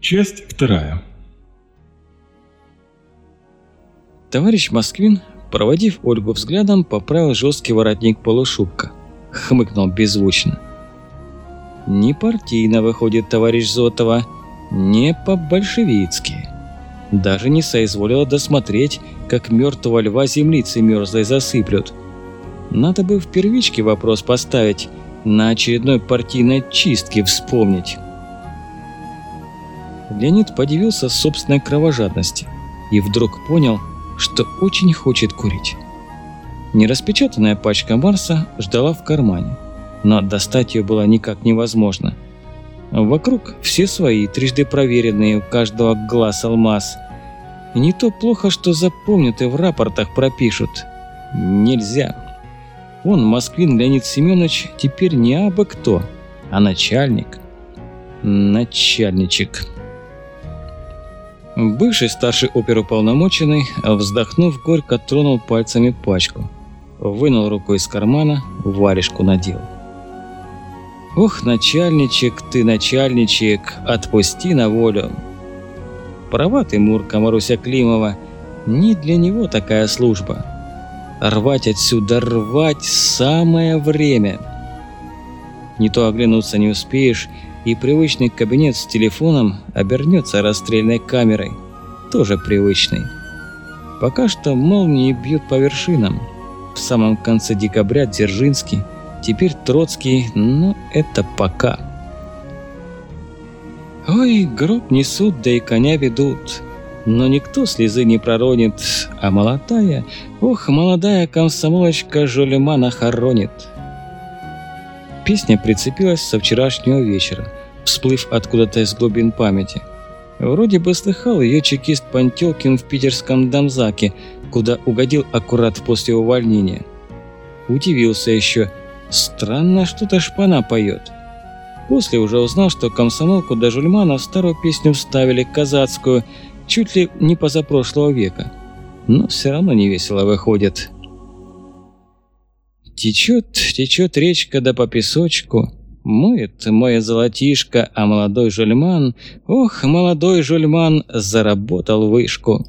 Часть вторая. Товарищ Москвин, проводив Ольгу взглядом, поправил жесткий воротник полушубка. Хмыкнул беззвучно. «Не партийно выходит, товарищ Зотова, не по-большевицки. Даже не соизволила досмотреть, как мертвого льва землицы мерзлой засыплют. Надо бы в первичке вопрос поставить, на очередной партийной чистке вспомнить». Леонид подивился собственной кровожадности и вдруг понял, что очень хочет курить. Нераспечатанная пачка Марса ждала в кармане, но достать ее было никак невозможно. Вокруг все свои, трижды проверенные, у каждого глаз алмаз. И не то плохо, что запомнят и в рапортах пропишут. Нельзя. Он, Москвин Леонид Семенович, теперь не абы кто, а начальник. Начальничек. Бывший старший оперуполномоченный, вздохнув, горько тронул пальцами пачку. Вынул рукой из кармана, варежку надел. «Ох, начальничек ты, начальничек, отпусти на волю!» Права ты, Мурка Маруся Климова, не для него такая служба. Рвать отсюда, рвать самое время. Не то оглянуться не успеешь, и привычный кабинет с телефоном обернется расстрельной камерой, тоже привычный. Пока что молнии бьют по вершинам. В самом конце декабря Дзержинский, теперь Троцкий, но это пока. Ой, гроб несут, да и коня ведут. Но никто слезы не проронит, а молодая, ох, молодая комсомолочка Жулемана хоронит. Песня прицепилась со вчерашнего вечера, всплыв откуда-то из глубин памяти. Вроде бы слыхал ее чекист Пантелкин в питерском Дамзаке, куда угодил аккурат после увольнения. Удивился еще. Странно, что-то шпана поет. После уже узнал, что комсомолку до Жульмана в старую песню вставили, казацкую, чуть ли не позапрошлого века. Но все равно не весело выходит. Течет, течет речка да по песочку, Моет мое золотишко, а молодой жульман, ох, молодой жульман, заработал вышку.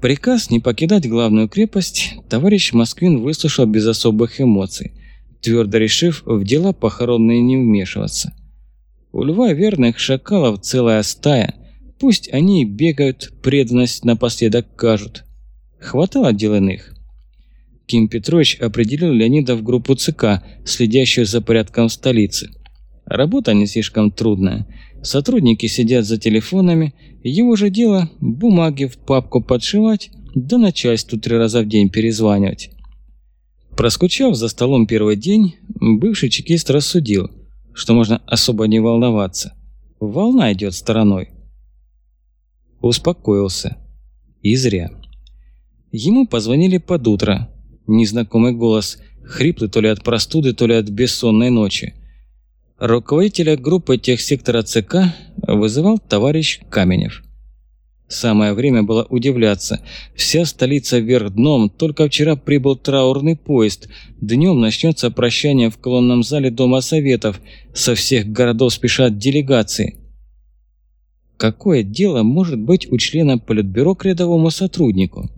Приказ не покидать главную крепость товарищ Москвин выслушал без особых эмоций, твердо решив в дела похоронные не вмешиваться. У льва верных шакалов целая стая, пусть они бегают, преданность напоследок кажут. Хватало дел иных. Ким Петрович определил Леонида в группу ЦК, следящую за порядком в столице. Работа не слишком трудная. Сотрудники сидят за телефонами, его же дело бумаги в папку подшивать, да начальству три раза в день перезванивать. Проскучав за столом первый день, бывший чекист рассудил, что можно особо не волноваться. Волна идет стороной. Успокоился. И зря. Ему позвонили под утро, незнакомый голос, хриплый то ли от простуды, то ли от бессонной ночи. Руководителя группы техсектора ЦК вызывал товарищ Каменев. Самое время было удивляться. Вся столица вверх дном, только вчера прибыл траурный поезд. Днем начнется прощание в колонном зале Дома Советов. Со всех городов спешат делегации. Какое дело может быть у члена Политбюро к рядовому сотруднику?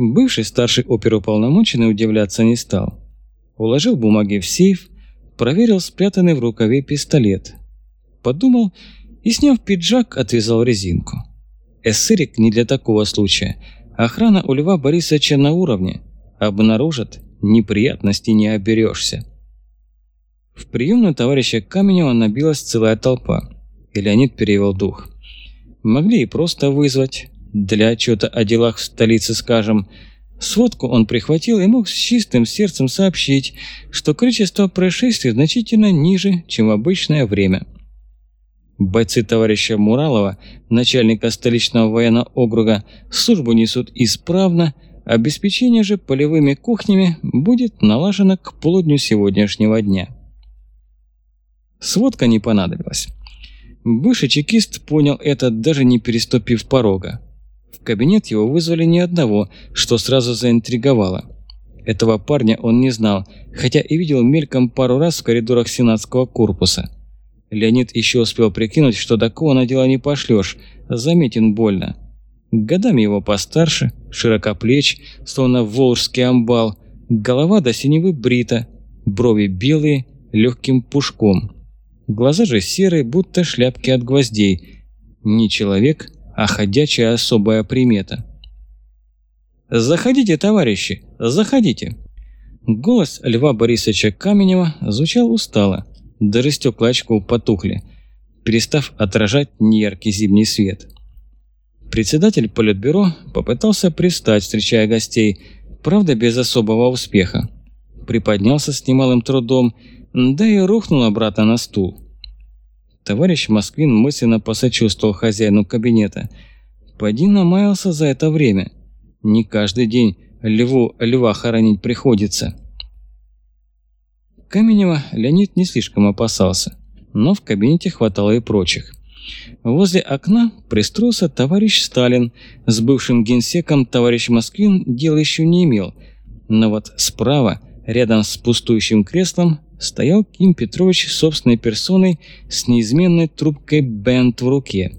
Бывший старший оперуполномоченный удивляться не стал. Уложил бумаги в сейф, проверил спрятанный в рукаве пистолет. Подумал и, сняв пиджак, отвязал резинку. Эссерик не для такого случая. Охрана у Льва Борисовича на уровне. Обнаружат, неприятностей не оберешься. В приемную товарища Каменева набилась целая толпа. И Леонид перевел дух. Могли и просто вызвать, для отчета о делах в столице, скажем. Сводку он прихватил и мог с чистым сердцем сообщить, что количество происшествий значительно ниже, чем в обычное время. Бойцы товарища Муралова, начальника столичного военного округа, службу несут исправно, обеспечение же полевыми кухнями будет налажено к полудню сегодняшнего дня. Сводка не понадобилась. Бывший чекист понял это, даже не переступив порога. В кабинет его вызвали не одного, что сразу заинтриговало. Этого парня он не знал, хотя и видел мельком пару раз в коридорах сенатского корпуса. Леонид еще успел прикинуть, что такого на дело не пошлешь, заметен больно. Годами его постарше, широкоплеч, словно волжский амбал, голова до синевы брита, брови белые, легким пушком. Глаза же серые, будто шляпки от гвоздей. Не человек, а ходячая особая примета. «Заходите, товарищи, заходите!» Голос Льва Борисовича Каменева звучал устало, даже стекла очков потухли, перестав отражать неяркий зимний свет. Председатель Политбюро попытался пристать, встречая гостей, правда без особого успеха. Приподнялся с немалым трудом, да и рухнул обратно на стул. Товарищ Москвин мысленно посочувствовал хозяину кабинета. Поди намаялся за это время. Не каждый день льву льва хоронить приходится. Каменева Леонид не слишком опасался, но в кабинете хватало и прочих. Возле окна пристроился товарищ Сталин, с бывшим генсеком товарищ Москвин дела еще не имел, но вот справа, рядом с пустующим креслом, стоял Ким Петрович собственной персоной с неизменной трубкой бент в руке.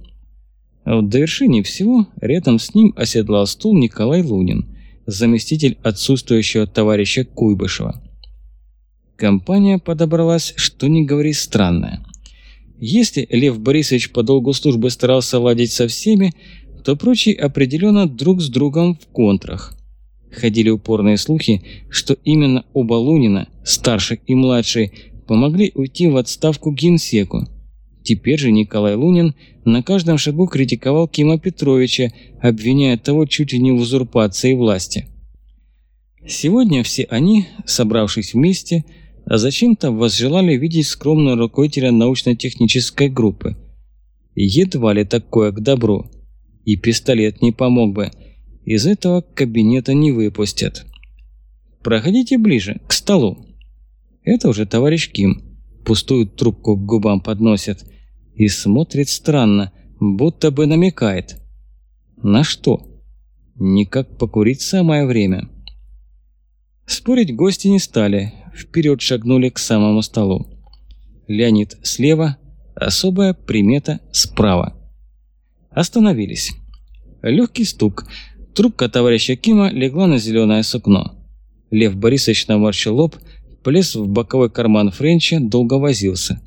В довершении всего рядом с ним оседлал стул Николай Лунин, заместитель отсутствующего товарища Куйбышева. Компания подобралась, что не говори, странная. Если Лев Борисович по долгу службы старался ладить со всеми, то прочие определенно друг с другом в контрах. Ходили упорные слухи, что именно оба Лунина, старший и младший, помогли уйти в отставку генсеку. Теперь же Николай Лунин на каждом шагу критиковал Кима Петровича, обвиняя того чуть ли не в узурпации власти. Сегодня все они, собравшись вместе, зачем-то возжелали видеть скромного руководителя научно-технической группы. Едва ли такое к добру. И пистолет не помог бы. Из этого кабинета не выпустят. Проходите ближе, к столу. Это уже товарищ Ким. Пустую трубку к губам подносит. И смотрит странно, будто бы намекает. На что? Никак покурить самое время. Спорить гости не стали, вперед шагнули к самому столу. Леонид слева, особая примета справа. Остановились. Легкий стук. Трубка товарища Кима легла на зеленое сукно. Лев Борисович наморщил лоб, полез в боковой карман Френча, долго возился.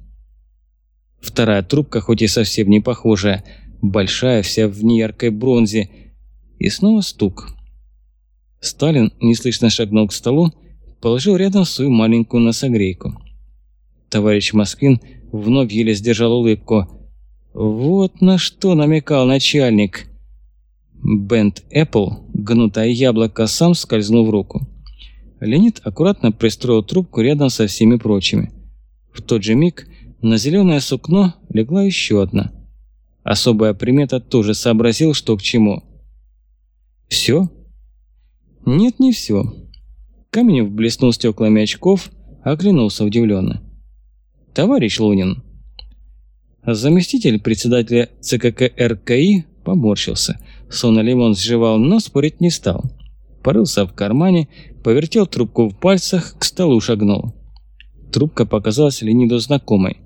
Вторая трубка, хоть и совсем не похожая, большая, вся в неяркой бронзе. И снова стук. Сталин неслышно шагнул к столу, положил рядом свою маленькую носогрейку. Товарищ Москвин вновь еле сдержал улыбку. Вот на что намекал начальник. Бенд Apple, гнутое яблоко, сам скользнул в руку. Леонид аккуратно пристроил трубку рядом со всеми прочими. В тот же миг на зеленое сукно легла еще одна. Особая примета тоже сообразил, что к чему. «Все?» «Нет, не все. Каменев блеснул стеклами очков, оглянулся удивленно. «Товарищ Лунин!» Заместитель председателя ЦКК РКИ поморщился. Сон лимон сживал, но спорить не стал. Порылся в кармане, повертел трубку в пальцах, к столу шагнул. Трубка показалась Лениду знакомой.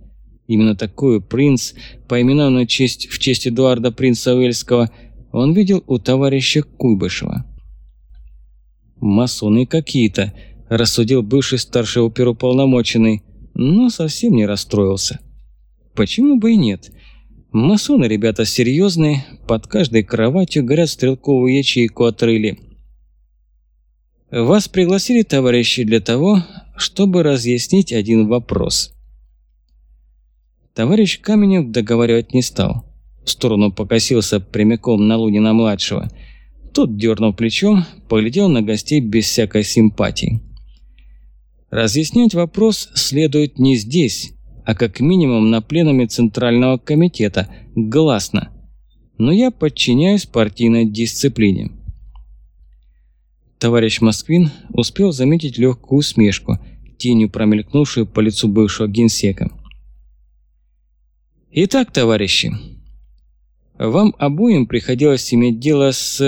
Именно такую принц, поименованную честь, в честь Эдуарда принца Уэльского, он видел у товарища Куйбышева. «Масоны какие-то», – рассудил бывший старший оперуполномоченный, но совсем не расстроился. «Почему бы и нет? Масоны ребята серьезные, под каждой кроватью горят стрелковую ячейку отрыли». «Вас пригласили, товарищи, для того, чтобы разъяснить один вопрос». Товарищ Каменев договаривать не стал. В сторону покосился прямиком на Лунина-младшего – тот, дернув плечом, поглядел на гостей без всякой симпатии. Разъяснять вопрос следует не здесь, а как минимум на пленуме Центрального комитета, гласно. Но я подчиняюсь партийной дисциплине. Товарищ Москвин успел заметить легкую усмешку, тенью промелькнувшую по лицу бывшего генсека. Итак, товарищи, вам обоим приходилось иметь дело с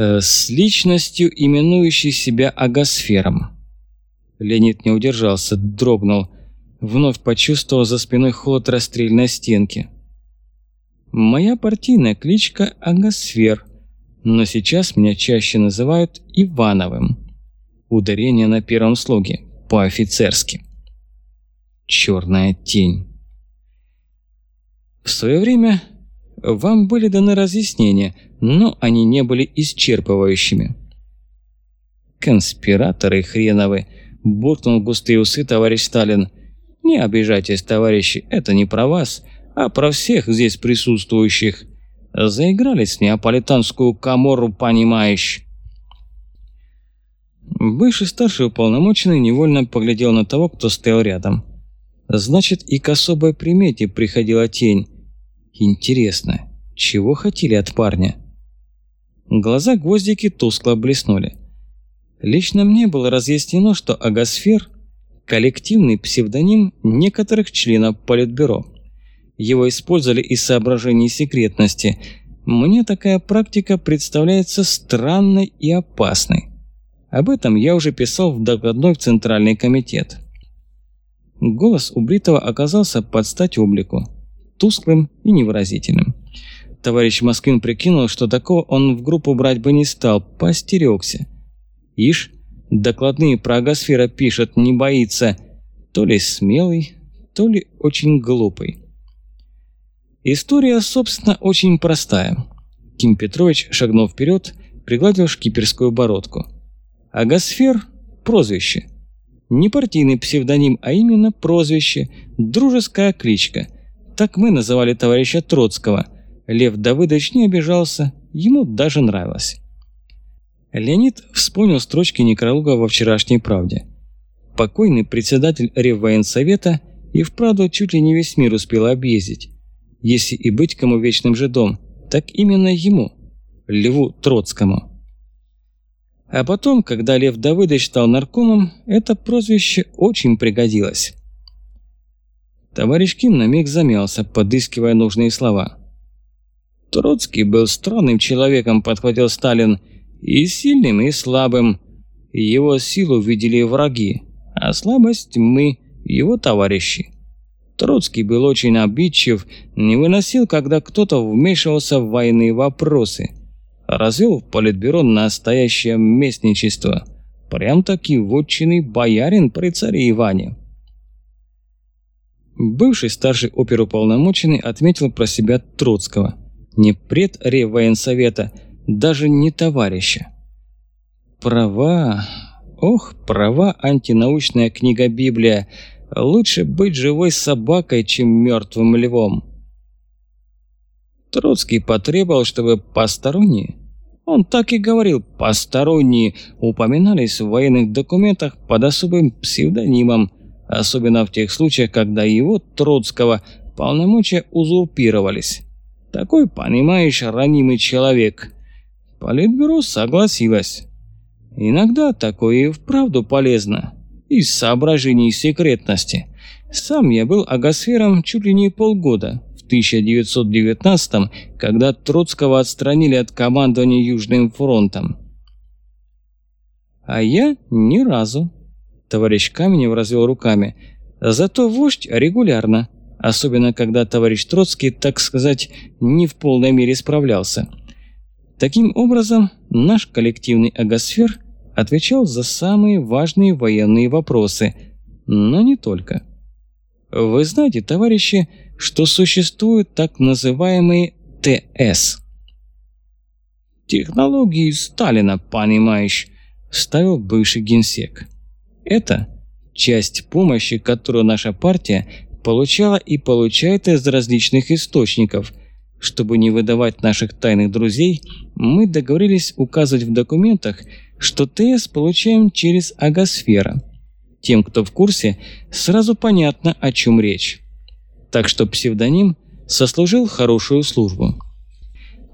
Э, с личностью, именующей себя агосфером. Леонид не удержался, дрогнул. Вновь почувствовал за спиной холод расстрельной стенки. Моя партийная кличка Агосфер, но сейчас меня чаще называют Ивановым. Ударение на первом слоге, по-офицерски. Черная тень. В свое время вам были даны разъяснения, но они не были исчерпывающими. «Конспираторы хреновы!» – буркнул густые усы товарищ Сталин. «Не обижайтесь, товарищи, это не про вас, а про всех здесь присутствующих. Заигрались в неаполитанскую камору, понимаешь?» Бывший старший уполномоченный невольно поглядел на того, кто стоял рядом. Значит, и к особой примете приходила тень. Интересно, чего хотели от парня? Глаза гвоздики тускло блеснули. Лично мне было разъяснено, что агосфер – коллективный псевдоним некоторых членов Политбюро. Его использовали из соображений секретности. Мне такая практика представляется странной и опасной. Об этом я уже писал в докладной в Центральный комитет. Голос у Бритова оказался под стать облику, тусклым и невыразительным. Товарищ Москвин прикинул, что такого он в группу брать бы не стал, постерегся. Ишь, докладные про агосфера пишет, не боится. То ли смелый, то ли очень глупый. История, собственно, очень простая. Ким Петрович шагнул вперед, пригладил шкиперскую бородку. Агосфер – прозвище. Не партийный псевдоним, а именно прозвище, дружеская кличка. Так мы называли товарища Троцкого. Лев Давыдович не обижался, ему даже нравилось. Леонид вспомнил строчки некролога во вчерашней «Правде». Покойный председатель Реввоенсовета и вправду чуть ли не весь мир успел объездить. Если и быть кому вечным жидом, так именно ему, Льву Троцкому. А потом, когда Лев Давыдович стал наркомом, это прозвище очень пригодилось. Товарищ Ким на миг замялся, подыскивая нужные слова. «Троцкий был странным человеком», — подхватил Сталин, — и сильным, и слабым. Его силу видели враги, а слабость мы, его товарищи. Троцкий был очень обидчив, не выносил, когда кто-то вмешивался в военные вопросы. Развел в политбюро настоящее местничество. Прям-таки вотчинный боярин при царе Иване. Бывший старший оперуполномоченный отметил про себя Троцкого. Не пред Реввоенсовета, совета даже не товарища. Права, ох, права антинаучная книга Библия. Лучше быть живой собакой, чем мертвым львом. Троцкий потребовал, чтобы посторонние, он так и говорил, посторонние, упоминались в военных документах под особым псевдонимом, особенно в тех случаях, когда его, Троцкого, полномочия узурпировались. Такой, понимаешь, ранимый человек – Политбюро согласилось. Иногда такое и вправду полезно. Из соображений секретности. Сам я был агосфером чуть ли не полгода, в 1919 когда Троцкого отстранили от командования Южным фронтом. А я ни разу. Товарищ Каменев развел руками. Зато вождь регулярно. Особенно, когда товарищ Троцкий, так сказать, не в полной мере справлялся. Таким образом, наш коллективный агосфер отвечал за самые важные военные вопросы, но не только. Вы знаете, товарищи, что существуют так называемые ТС. «Технологии Сталина, понимаешь», – ставил бывший генсек. Это часть помощи, которую наша партия получала и получает из различных источников – чтобы не выдавать наших тайных друзей, мы договорились указывать в документах, что ТС получаем через агосфера. Тем, кто в курсе, сразу понятно, о чем речь. Так что псевдоним сослужил хорошую службу.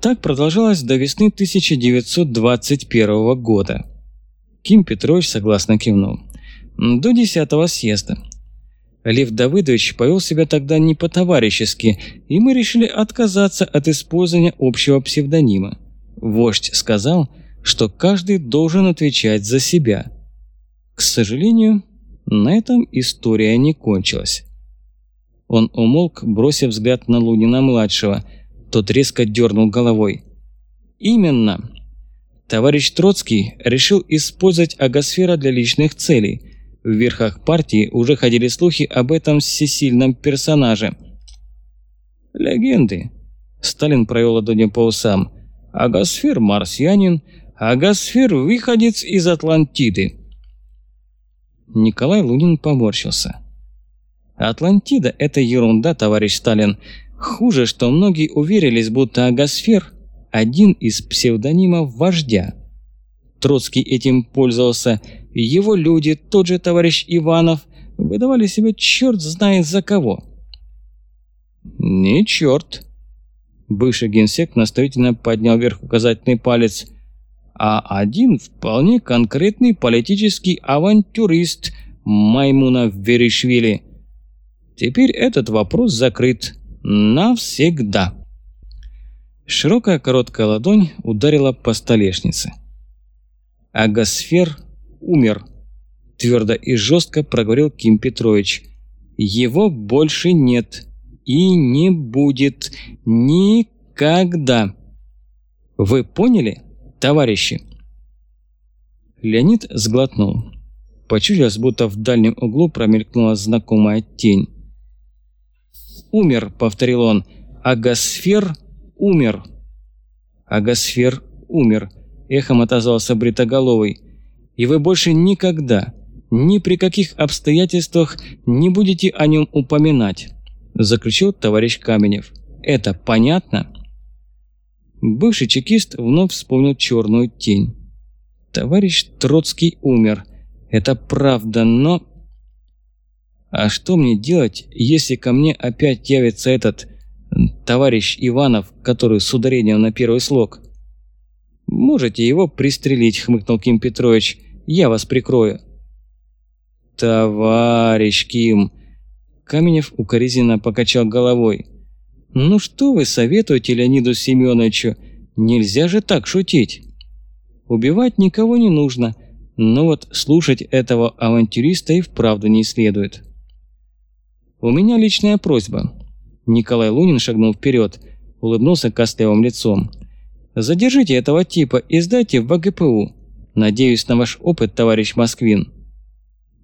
Так продолжалось до весны 1921 года. Ким Петрович согласно кивнул. До 10 съезда. Лев Давыдович повел себя тогда не по-товарищески, и мы решили отказаться от использования общего псевдонима. Вождь сказал, что каждый должен отвечать за себя. К сожалению, На этом история не кончилась. Он умолк, бросив взгляд на Лунина-младшего. Тот резко дернул головой. «Именно. Товарищ Троцкий решил использовать агосфера для личных целей. В верхах партии уже ходили слухи об этом всесильном персонаже». «Легенды». Сталин провел ладонью по усам. «Агосфер – марсианин, агосфер – выходец из Атлантиды». Николай Лунин поморщился. Атлантида – это ерунда, товарищ Сталин. Хуже, что многие уверились, будто Агосфер – один из псевдонимов вождя. Троцкий этим пользовался, его люди, тот же товарищ Иванов, выдавали себя черт знает за кого. «Не черт!» Бывший генсек наставительно поднял вверх указательный палец. «А один вполне конкретный политический авантюрист Маймуна Веришвили». Теперь этот вопрос закрыт. Навсегда. Широкая короткая ладонь ударила по столешнице. Агосфер умер. Твердо и жестко проговорил Ким Петрович. Его больше нет. И не будет. Никогда. Вы поняли, товарищи? Леонид сглотнул. Почудилось, будто в дальнем углу промелькнула знакомая тень умер», — повторил он. «Агосфер умер». «Агосфер умер», — эхом отозвался Бритоголовый. «И вы больше никогда, ни при каких обстоятельствах не будете о нем упоминать», — заключил товарищ Каменев. «Это понятно?» Бывший чекист вновь вспомнил черную тень. «Товарищ Троцкий умер. Это правда, но...» А что мне делать, если ко мне опять явится этот товарищ Иванов, который с ударением на первый слог? Можете его пристрелить, хмыкнул Ким Петрович. Я вас прикрою. Товарищ Ким. Каменев укоризненно покачал головой. Ну что вы советуете Леониду Семеновичу? Нельзя же так шутить. Убивать никого не нужно, но вот слушать этого авантюриста и вправду не следует. «У меня личная просьба». Николай Лунин шагнул вперед, улыбнулся костлявым лицом. «Задержите этого типа и сдайте в ВГПУ. Надеюсь на ваш опыт, товарищ Москвин».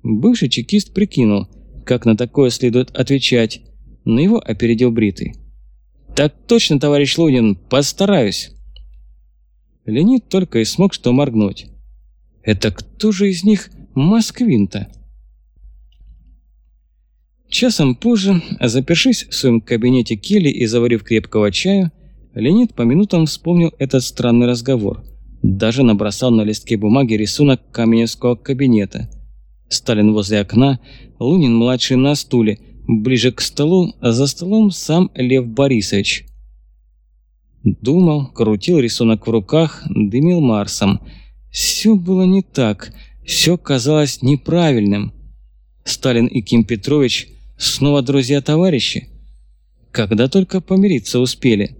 Бывший чекист прикинул, как на такое следует отвечать, но его опередил Бритый. «Так точно, товарищ Лунин, постараюсь». Леонид только и смог что моргнуть. «Это кто же из них Москвин-то?» Часом позже, запершись в своем кабинете Келли и заварив крепкого чаю, Леонид по минутам вспомнил этот странный разговор. Даже набросал на листке бумаги рисунок Каменевского кабинета. Сталин возле окна, Лунин-младший на стуле, ближе к столу, а за столом сам Лев Борисович. Думал, крутил рисунок в руках, дымил Марсом. Все было не так, все казалось неправильным. Сталин и Ким Петрович – Снова друзья-товарищи? Когда только помириться успели?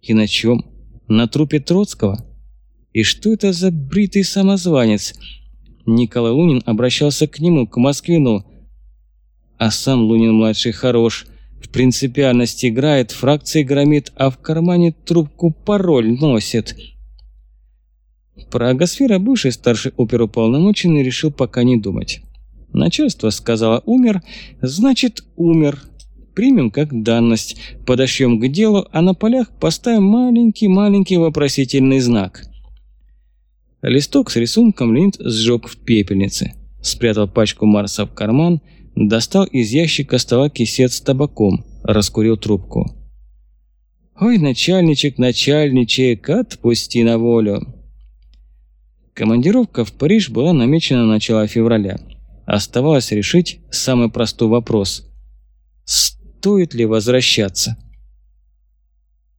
И на чем? На трупе Троцкого? И что это за бритый самозванец? Николай Лунин обращался к нему, к Москвину. А сам Лунин-младший хорош. В принципиальности играет, фракции громит, а в кармане трубку пароль носит. Про Агосфера бывший старший оперуполномоченный решил пока не думать. Начальство сказало «умер», значит «умер». Примем как данность, подошьем к делу, а на полях поставим маленький-маленький вопросительный знак. Листок с рисунком Линд сжег в пепельнице, спрятал пачку Марса в карман, достал из ящика стола кисет с табаком, раскурил трубку. «Ой, начальничек, начальничек, отпусти на волю!» Командировка в Париж была намечена на начало февраля. Оставалось решить самый простой вопрос. Стоит ли возвращаться?